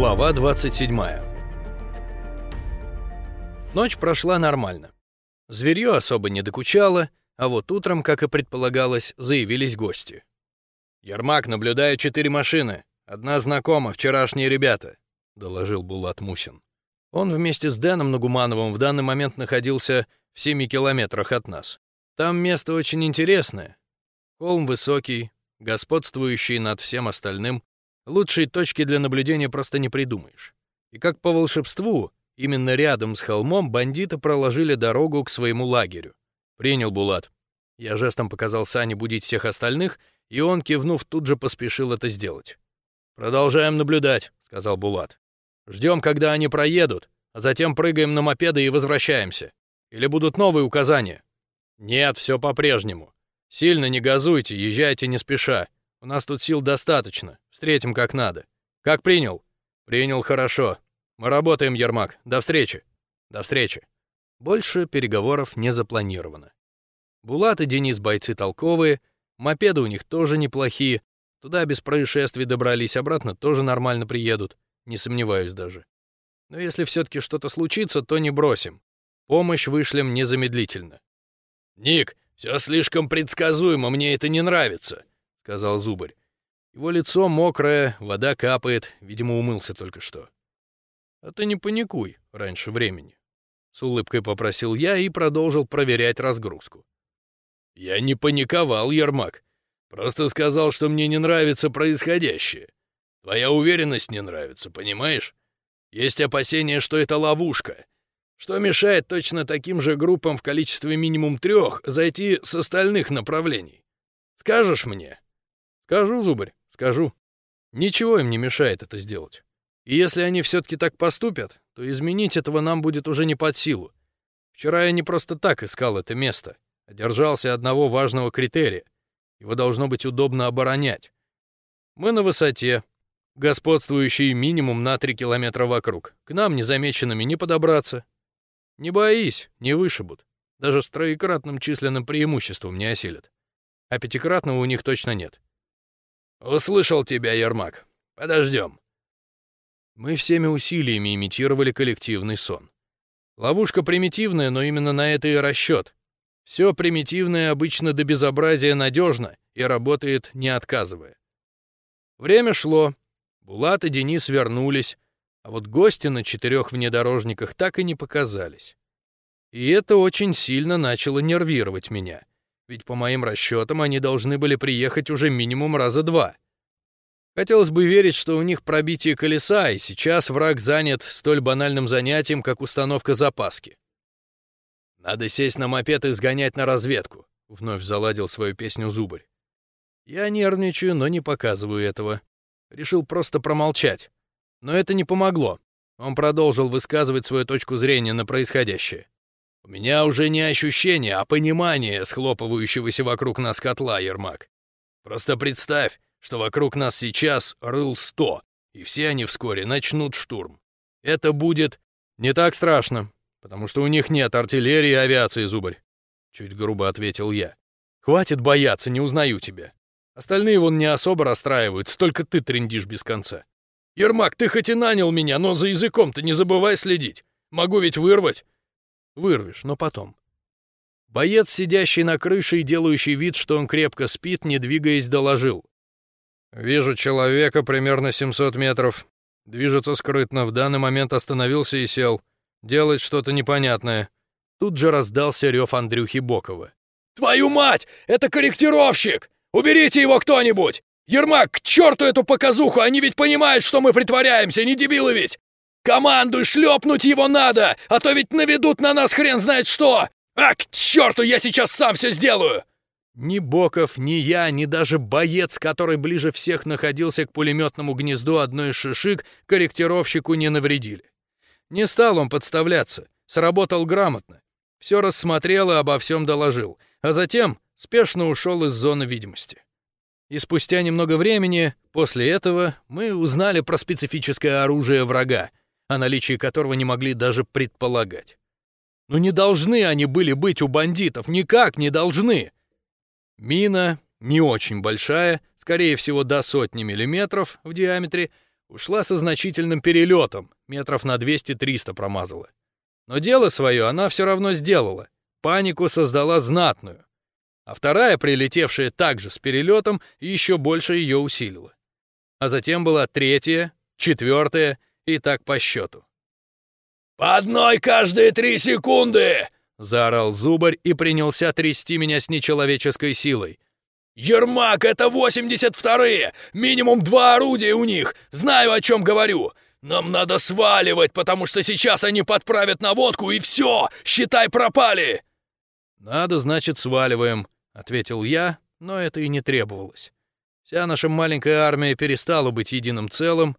Глава 27 Ночь прошла нормально. Зверье особо не докучало, а вот утром, как и предполагалось, заявились гости. «Ермак, наблюдаю четыре машины. Одна знакома, вчерашние ребята», — доложил Булат Мусин. Он вместе с Дэном Нагумановым в данный момент находился в семи километрах от нас. Там место очень интересное. Холм высокий, господствующий над всем остальным, лучшей точки для наблюдения просто не придумаешь. И как по волшебству, именно рядом с холмом бандиты проложили дорогу к своему лагерю. Принял Булат. Я жестом показал Сане будить всех остальных, и он, кивнув, тут же поспешил это сделать. «Продолжаем наблюдать», — сказал Булат. «Ждем, когда они проедут, а затем прыгаем на мопеды и возвращаемся. Или будут новые указания?» «Нет, все по-прежнему. Сильно не газуйте, езжайте не спеша. У нас тут сил достаточно. Встретим как надо. Как принял? Принял хорошо. Мы работаем, Ермак. До встречи. До встречи. Больше переговоров не запланировано. Булат и Денис бойцы толковые, мопеды у них тоже неплохие. Туда без происшествий добрались, обратно тоже нормально приедут. Не сомневаюсь даже. Но если все-таки что-то случится, то не бросим. Помощь вышлем незамедлительно. «Ник, все слишком предсказуемо, мне это не нравится», — сказал Зубарь. Его лицо мокрое, вода капает, видимо, умылся только что. «А ты не паникуй раньше времени», — с улыбкой попросил я и продолжил проверять разгрузку. «Я не паниковал, Ермак. Просто сказал, что мне не нравится происходящее. Твоя уверенность не нравится, понимаешь? Есть опасения, что это ловушка. Что мешает точно таким же группам в количестве минимум трех зайти с остальных направлений? Скажешь мне?» Скажу, зубарь, скажу. Ничего им не мешает это сделать. И если они все-таки так поступят, то изменить этого нам будет уже не под силу. Вчера я не просто так искал это место, а держался одного важного критерия. Его должно быть удобно оборонять. Мы на высоте, господствующий минимум на 3 километра вокруг. К нам незамеченными не подобраться. Не боись, не вышибут. Даже с троекратным численным преимуществом не осилят. А пятикратного у них точно нет. «Услышал тебя, Ермак. Подождем». Мы всеми усилиями имитировали коллективный сон. Ловушка примитивная, но именно на это и расчет. Все примитивное обычно до безобразия надежно и работает не отказывая. Время шло. Булат и Денис вернулись, а вот гости на четырех внедорожниках так и не показались. И это очень сильно начало нервировать меня ведь по моим расчетам они должны были приехать уже минимум раза два. Хотелось бы верить, что у них пробитие колеса, и сейчас враг занят столь банальным занятием, как установка запаски. «Надо сесть на мопед и сгонять на разведку», — вновь заладил свою песню Зубарь. Я нервничаю, но не показываю этого. Решил просто промолчать. Но это не помогло. Он продолжил высказывать свою точку зрения на происходящее. У меня уже не ощущение, а понимание схлопывающегося вокруг нас котла, Ермак. Просто представь, что вокруг нас сейчас рыл сто, и все они вскоре начнут штурм. Это будет не так страшно, потому что у них нет артиллерии и авиации, Зубарь. Чуть грубо ответил я. Хватит бояться, не узнаю тебя. Остальные вон не особо расстраиваются, только ты трендишь без конца. Ермак, ты хоть и нанял меня, но за языком-то не забывай следить. Могу ведь вырвать. Вырвешь, но потом. Боец, сидящий на крыше и делающий вид, что он крепко спит, не двигаясь, доложил. «Вижу человека примерно 700 метров. Движется скрытно, в данный момент остановился и сел. Делает что-то непонятное». Тут же раздался рев Андрюхи Бокова. «Твою мать! Это корректировщик! Уберите его кто-нибудь! Ермак, к черту эту показуху! Они ведь понимают, что мы притворяемся, не дебилы ведь! Команду шлепнуть его надо, а то ведь наведут на нас хрен знает что! А, к черту, я сейчас сам все сделаю!» Ни Боков, ни я, ни даже боец, который ближе всех находился к пулеметному гнезду одной из шишик, корректировщику не навредили. Не стал он подставляться, сработал грамотно. Все рассмотрел и обо всем доложил, а затем спешно ушел из зоны видимости. И спустя немного времени, после этого, мы узнали про специфическое оружие врага, о наличии которого не могли даже предполагать. Но не должны они были быть у бандитов, никак не должны. Мина, не очень большая, скорее всего до сотни миллиметров в диаметре, ушла со значительным перелетом, метров на 200-300 промазала. Но дело свое она все равно сделала, панику создала знатную. А вторая, прилетевшая также с перелетом, еще больше ее усилила. А затем была третья, четвертая и так по счету. «По одной каждые три секунды!» — заорал зубарь и принялся трясти меня с нечеловеческой силой. «Ермак, это 82-е! Минимум два орудия у них! Знаю, о чем говорю! Нам надо сваливать, потому что сейчас они подправят наводку, и все! Считай, пропали!» «Надо, значит, сваливаем», — ответил я, но это и не требовалось. Вся наша маленькая армия перестала быть единым целым.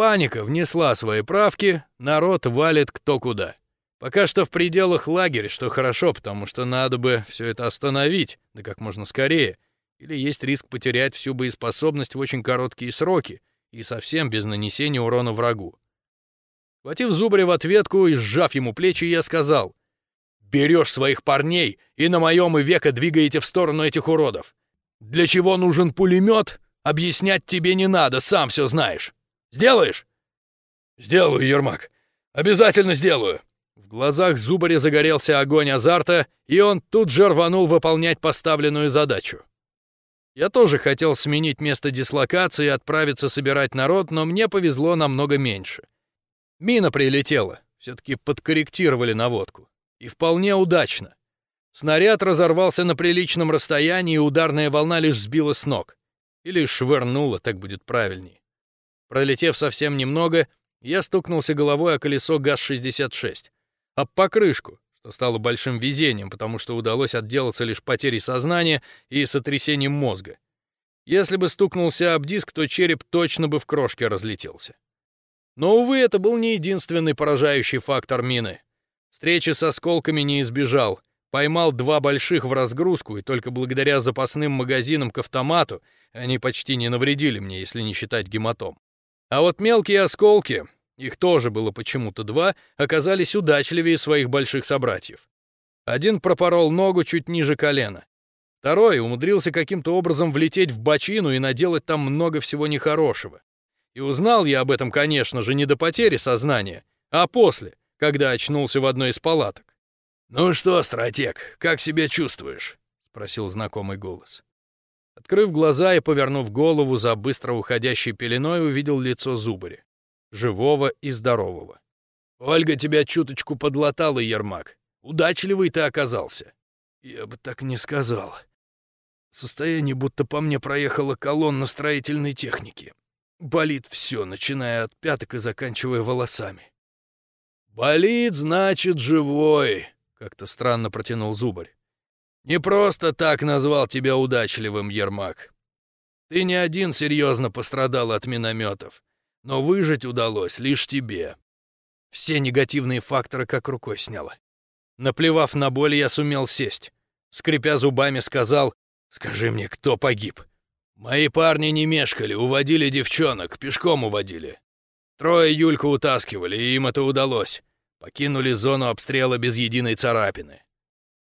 Паника внесла свои правки, народ валит кто куда. Пока что в пределах лагеря, что хорошо, потому что надо бы все это остановить, да как можно скорее, или есть риск потерять всю боеспособность в очень короткие сроки и совсем без нанесения урона врагу. Хватив Зубаря в ответку и сжав ему плечи, я сказал, «Берешь своих парней и на моем и века двигаете в сторону этих уродов. Для чего нужен пулемет, объяснять тебе не надо, сам все знаешь. Сделаешь?» «Сделаю, Ермак. Обязательно сделаю!» В глазах Зубаря загорелся огонь азарта, и он тут же рванул выполнять поставленную задачу. Я тоже хотел сменить место дислокации и отправиться собирать народ, но мне повезло намного меньше. Мина прилетела, все-таки подкорректировали наводку. И вполне удачно. Снаряд разорвался на приличном расстоянии, и ударная волна лишь сбила с ног. Или швырнула, так будет правильнее. Пролетев совсем немного, я стукнулся головой о колесо ГАЗ-66 об покрышку, что стало большим везением, потому что удалось отделаться лишь потерей сознания и сотрясением мозга. Если бы стукнулся об диск, то череп точно бы в крошке разлетелся. Но, увы, это был не единственный поражающий фактор мины. Встречи с осколками не избежал. Поймал два больших в разгрузку, и только благодаря запасным магазинам к автомату они почти не навредили мне, если не считать гематом. А вот мелкие осколки, их тоже было почему-то два, оказались удачливее своих больших собратьев. Один пропорол ногу чуть ниже колена. Второй умудрился каким-то образом влететь в бочину и наделать там много всего нехорошего. И узнал я об этом, конечно же, не до потери сознания, а после, когда очнулся в одной из палаток. «Ну что, стратег, как себя чувствуешь?» — спросил знакомый голос. Открыв глаза и повернув голову за быстро уходящей пеленой, увидел лицо Зубаря живого и здорового. «Ольга тебя чуточку подлатала, Ермак. Удачливый ты оказался». «Я бы так не сказал. Состояние, будто по мне проехала колонна строительной техники. Болит все, начиная от пяток и заканчивая волосами». «Болит, значит, живой», — как-то странно протянул Зубарь. «Не просто так назвал тебя удачливым, Ермак. Ты не один серьезно пострадал от минометов. Но выжить удалось лишь тебе. Все негативные факторы как рукой сняло. Наплевав на боль, я сумел сесть. Скрипя зубами, сказал, «Скажи мне, кто погиб?» «Мои парни не мешкали, уводили девчонок, пешком уводили. Трое Юльку утаскивали, и им это удалось. Покинули зону обстрела без единой царапины.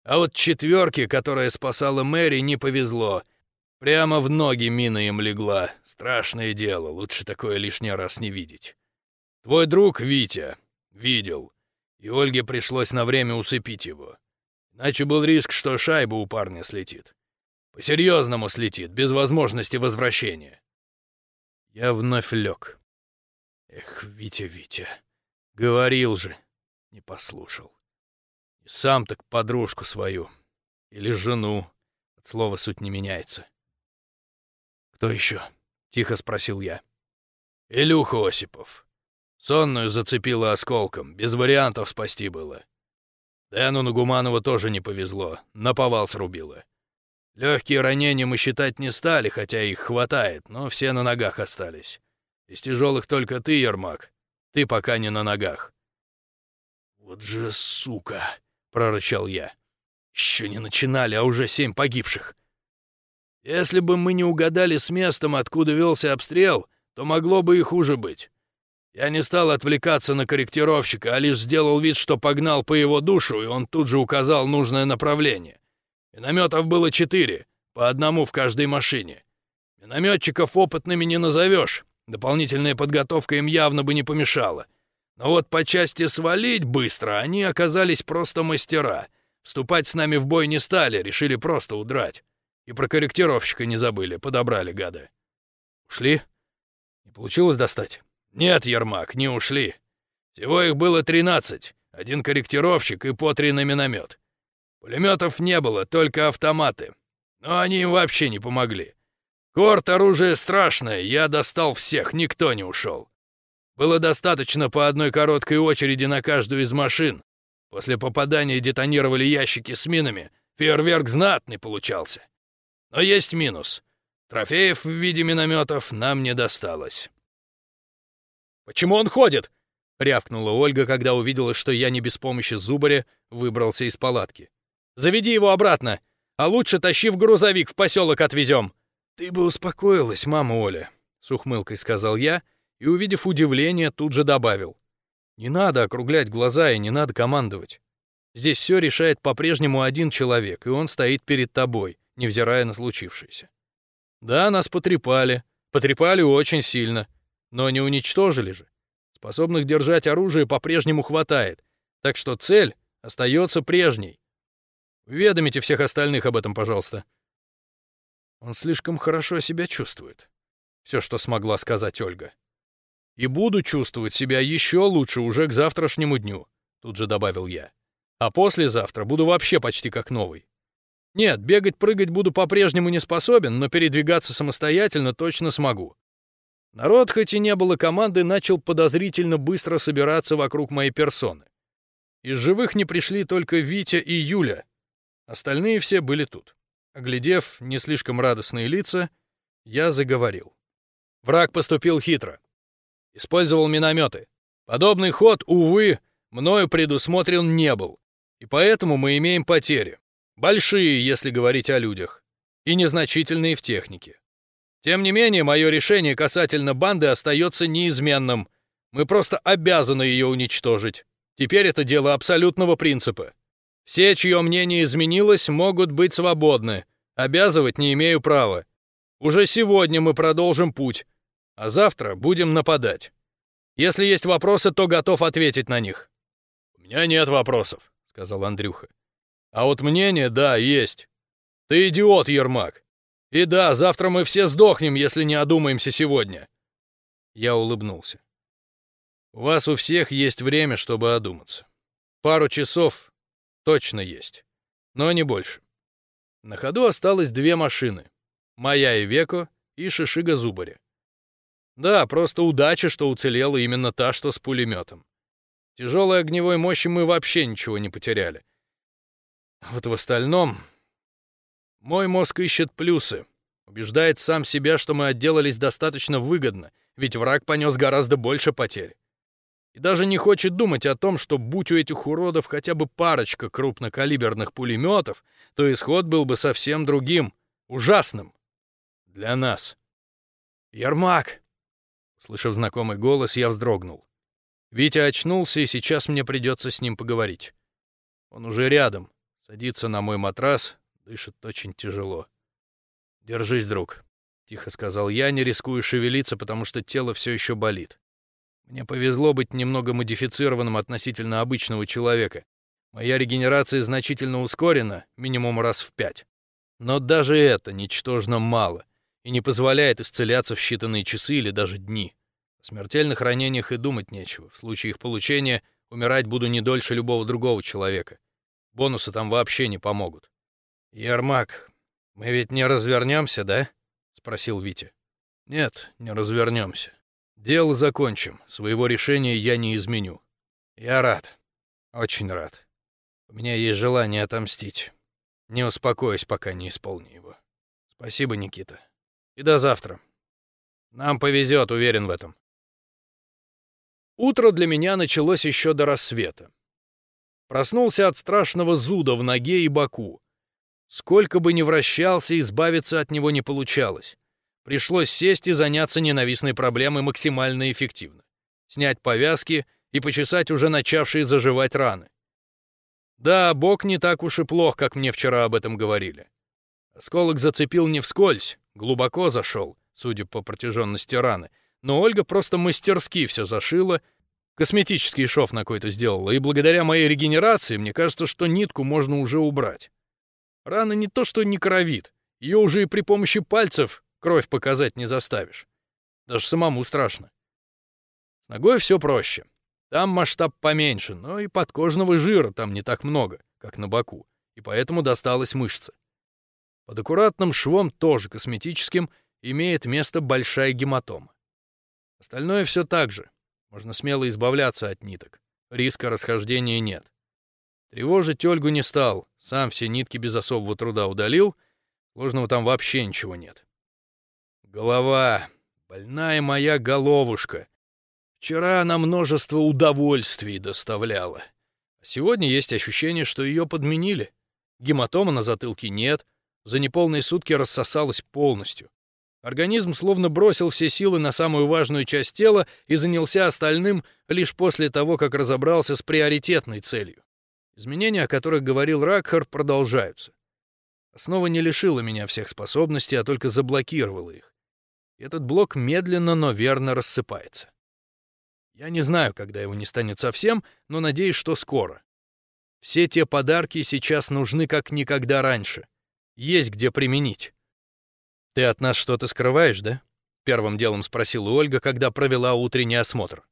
А вот четверке, которая спасала Мэри, не повезло — Прямо в ноги мина им легла. Страшное дело, лучше такое лишний раз не видеть. Твой друг Витя видел, и Ольге пришлось на время усыпить его. Иначе был риск, что шайба у парня слетит. По-серьезному слетит, без возможности возвращения. Я вновь лег. Эх, Витя, Витя, говорил же, не послушал. Сам так подружку свою или жену, от слова суть не меняется. «Кто еще?» — тихо спросил я. «Илюха Осипов. Сонную зацепило осколком, без вариантов спасти было. Дэну Нагуманову тоже не повезло, наповал срубило. Легкие ранения мы считать не стали, хотя их хватает, но все на ногах остались. Из тяжелых только ты, Ермак. Ты пока не на ногах». «Вот же сука!» — прорычал я. «Еще не начинали, а уже семь погибших. Если бы мы не угадали с местом, откуда велся обстрел, то могло бы и хуже быть. Я не стал отвлекаться на корректировщика, а лишь сделал вид, что погнал по его душу, и он тут же указал нужное направление. Минометов было четыре, по одному в каждой машине. Минометчиков опытными не назовешь, Дополнительная подготовка им явно бы не помешала. Но вот по части свалить быстро они оказались просто мастера. Вступать с нами в бой не стали, решили просто удрать. И про корректировщика не забыли, подобрали гады. Ушли? Не получилось достать? Нет, Ермак, не ушли. Всего их было 13. Один корректировщик и по три на миномет. Пулеметов не было, только автоматы. Но они им вообще не помогли. Корт оружие страшное, я достал всех, никто не ушел. Было достаточно по одной короткой очереди на каждую из машин. После попадания детонировали ящики с минами. Фейерверк знатный получался. Но есть минус. Трофеев в виде минометов нам не досталось. «Почему он ходит?» — рявкнула Ольга, когда увидела, что я не без помощи зубаря выбрался из палатки. «Заведи его обратно, а лучше тащи в грузовик, в поселок отвезем». «Ты бы успокоилась, мама Оля», — с ухмылкой сказал я, и, увидев удивление, тут же добавил. «Не надо округлять глаза и не надо командовать. Здесь все решает по-прежнему один человек, и он стоит перед тобой, невзирая на случившееся. Да, нас потрепали, потрепали очень сильно, но не уничтожили же. Способных держать оружие по-прежнему хватает, так что цель остается прежней. Уведомите всех остальных об этом, пожалуйста. Он слишком хорошо себя чувствует. Все, что смогла сказать Ольга. И буду чувствовать себя еще лучше уже к завтрашнему дню, тут же добавил я. А послезавтра буду вообще почти как новый. Нет, бегать-прыгать буду по-прежнему не способен, но передвигаться самостоятельно точно смогу. Народ, хоть и не было команды, начал подозрительно быстро собираться вокруг моей персоны. Из живых не пришли только Витя и Юля. Остальные все были тут. Оглядев не слишком радостные лица, я заговорил. Враг поступил хитро. Использовал минометы. Подобный ход, увы, мною предусмотрен не был. И поэтому мы имеем потери. Большие, если говорить о людях. И незначительные в технике. Тем не менее, мое решение касательно банды остается неизменным. Мы просто обязаны ее уничтожить. Теперь это дело абсолютного принципа. Все, чье мнение изменилось, могут быть свободны. Обязывать не имею права. Уже сегодня мы продолжим путь, а завтра будем нападать. Если есть вопросы, то готов ответить на них. У меня нет вопросов, сказал Андрюха. А вот мнение, да, есть. Ты идиот, Ермак. И да, завтра мы все сдохнем, если не одумаемся сегодня. Я улыбнулся. У вас у всех есть время, чтобы одуматься. Пару часов точно есть, но не больше. На ходу осталось две машины. Моя и Веко, и Шишига Зубари. Да, просто удача, что уцелела именно та, что с пулеметом. Тяжелой огневой мощи мы вообще ничего не потеряли. Вот в остальном мой мозг ищет плюсы, убеждает сам себя, что мы отделались достаточно выгодно, ведь враг понес гораздо больше потерь. И даже не хочет думать о том, что будь у этих уродов хотя бы парочка крупнокалиберных пулеметов, то исход был бы совсем другим, ужасным. Для нас. «Ермак!» Услышав знакомый голос, я вздрогнул. Витя очнулся, и сейчас мне придется с ним поговорить. Он уже рядом, садится на мой матрас, Дышит очень тяжело. «Держись, друг», — тихо сказал я, не рискую шевелиться, потому что тело все еще болит. Мне повезло быть немного модифицированным относительно обычного человека. Моя регенерация значительно ускорена, минимум раз в пять. Но даже это ничтожно мало и не позволяет исцеляться в считанные часы или даже дни. О смертельных ранениях и думать нечего. В случае их получения умирать буду не дольше любого другого человека. Бонусы там вообще не помогут. «Ермак, мы ведь не развернемся, да?» — спросил Витя. «Нет, не развернемся. Дело закончим. Своего решения я не изменю. Я рад. Очень рад. У меня есть желание отомстить. Не успокоюсь, пока не исполню его. Спасибо, Никита. И до завтра. Нам повезет, уверен в этом». Утро для меня началось еще до рассвета. Проснулся от страшного зуда в ноге и боку. Сколько бы ни вращался, избавиться от него не получалось. Пришлось сесть и заняться ненавистной проблемой максимально эффективно. Снять повязки и почесать уже начавшие заживать раны. Да, бок не так уж и плох, как мне вчера об этом говорили. Осколок зацепил не вскользь, глубоко зашел, судя по протяженности раны, но Ольга просто мастерски все зашила, косметический шов на какой-то сделала, и благодаря моей регенерации мне кажется, что нитку можно уже убрать. Рана не то что не кровит, ее уже и при помощи пальцев кровь показать не заставишь. Даже самому страшно. С ногой все проще. Там масштаб поменьше, но и подкожного жира там не так много, как на боку, и поэтому досталась мышца. Под аккуратным швом, тоже косметическим, имеет место большая гематома. Остальное все так же. Можно смело избавляться от ниток. Риска расхождения нет. Тревожить Ольгу не стал, сам все нитки без особого труда удалил, сложного там вообще ничего нет. Голова, больная моя головушка. Вчера она множество удовольствий доставляла. А сегодня есть ощущение, что ее подменили. Гематома на затылке нет, за неполные сутки рассосалась полностью. Организм словно бросил все силы на самую важную часть тела и занялся остальным лишь после того, как разобрался с приоритетной целью. Изменения, о которых говорил Ракхар, продолжаются. Основа не лишила меня всех способностей, а только заблокировала их. Этот блок медленно, но верно рассыпается. Я не знаю, когда его не станет совсем, но надеюсь, что скоро. Все те подарки сейчас нужны как никогда раньше. Есть где применить. «Ты от нас что-то скрываешь, да?» — первым делом спросила Ольга, когда провела утренний осмотр.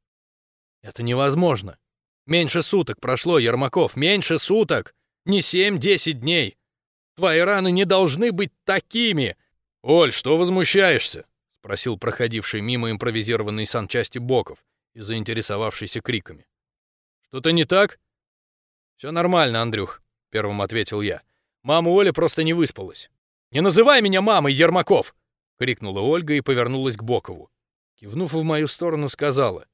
«Это невозможно. Меньше суток прошло, Ермаков, меньше суток! Не семь-десять дней! Твои раны не должны быть такими!» «Оль, что возмущаешься?» — спросил проходивший мимо импровизированной санчасти Боков и заинтересовавшийся криками. «Что-то не так?» «Все нормально, Андрюх», — первым ответил я. «Мама Оля просто не выспалась». «Не называй меня мамой, Ермаков!» — крикнула Ольга и повернулась к Бокову. Кивнув в мою сторону, сказала.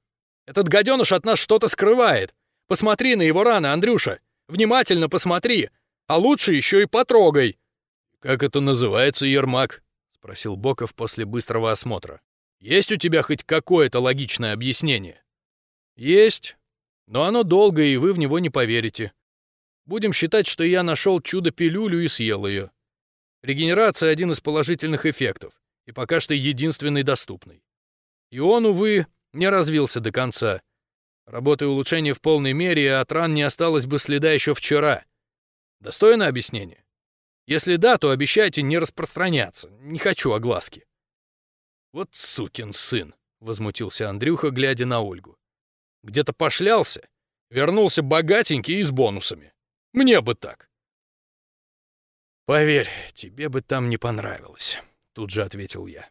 «Этот гаденыш от нас что-то скрывает. Посмотри на его раны, Андрюша. Внимательно посмотри. А лучше еще и потрогай». «Как это называется, Ермак?» — спросил Боков после быстрого осмотра. «Есть у тебя хоть какое-то логичное объяснение?» «Есть. Но оно долгое, и вы в него не поверите. Будем считать, что я нашел чудо-пилюлю и съел ее. Регенерация — один из положительных эффектов, и пока что единственный доступный. И он, увы, не развился до конца. Работы улучшения в полной мере, и от ран не осталось бы следа еще вчера. Достойно объяснение? Если да, то обещайте не распространяться. Не хочу огласки. Вот сукин сын, — возмутился Андрюха, глядя на Ольгу. Где-то пошлялся, вернулся богатенький и с бонусами. Мне бы так. «Поверь, тебе бы там не понравилось», — тут же ответил я.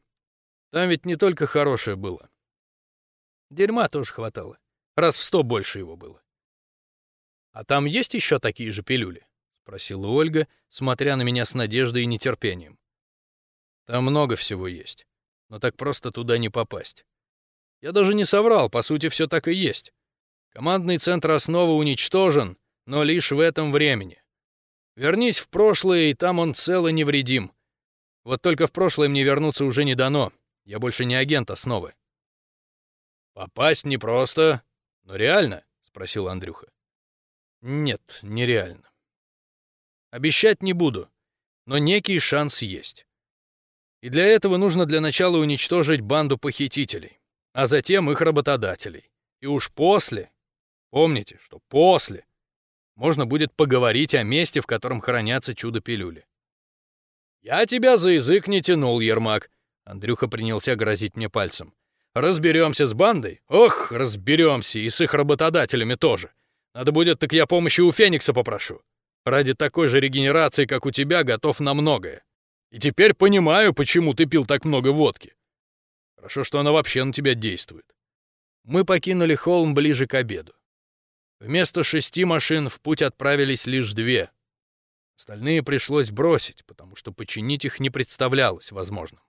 «Там ведь не только хорошее было. Дерьма тоже хватало. Раз в сто больше его было». «А там есть еще такие же пилюли?» — спросила Ольга, смотря на меня с надеждой и нетерпением. «Там много всего есть, но так просто туда не попасть. Я даже не соврал, по сути, все так и есть. Командный центр основы уничтожен, но лишь в этом времени. Вернись в прошлое, и там он цел и невредим. Вот только в прошлое мне вернуться уже не дано. Я больше не агент основы. «Попасть непросто, но реально?» — спросил Андрюха. «Нет, нереально. Обещать не буду, но некий шанс есть. И для этого нужно для начала уничтожить банду похитителей, а затем их работодателей. И уж после, помните, что после можно будет поговорить о месте, в котором хранятся чудо-пилюли. «Я тебя за язык не тянул, Ермак!» Андрюха принялся грозить мне пальцем. «Разберемся с бандой? Ох, разберемся, и с их работодателями тоже. Надо будет, так я помощи у Феникса попрошу. Ради такой же регенерации, как у тебя, готов на многое. И теперь понимаю, почему ты пил так много водки. Хорошо, что она вообще на тебя действует». Мы покинули холм ближе к обеду. Вместо шести машин в путь отправились лишь две. Остальные пришлось бросить, потому что починить их не представлялось возможным.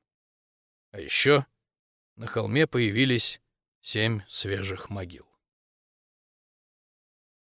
А еще на холме появились семь свежих могил.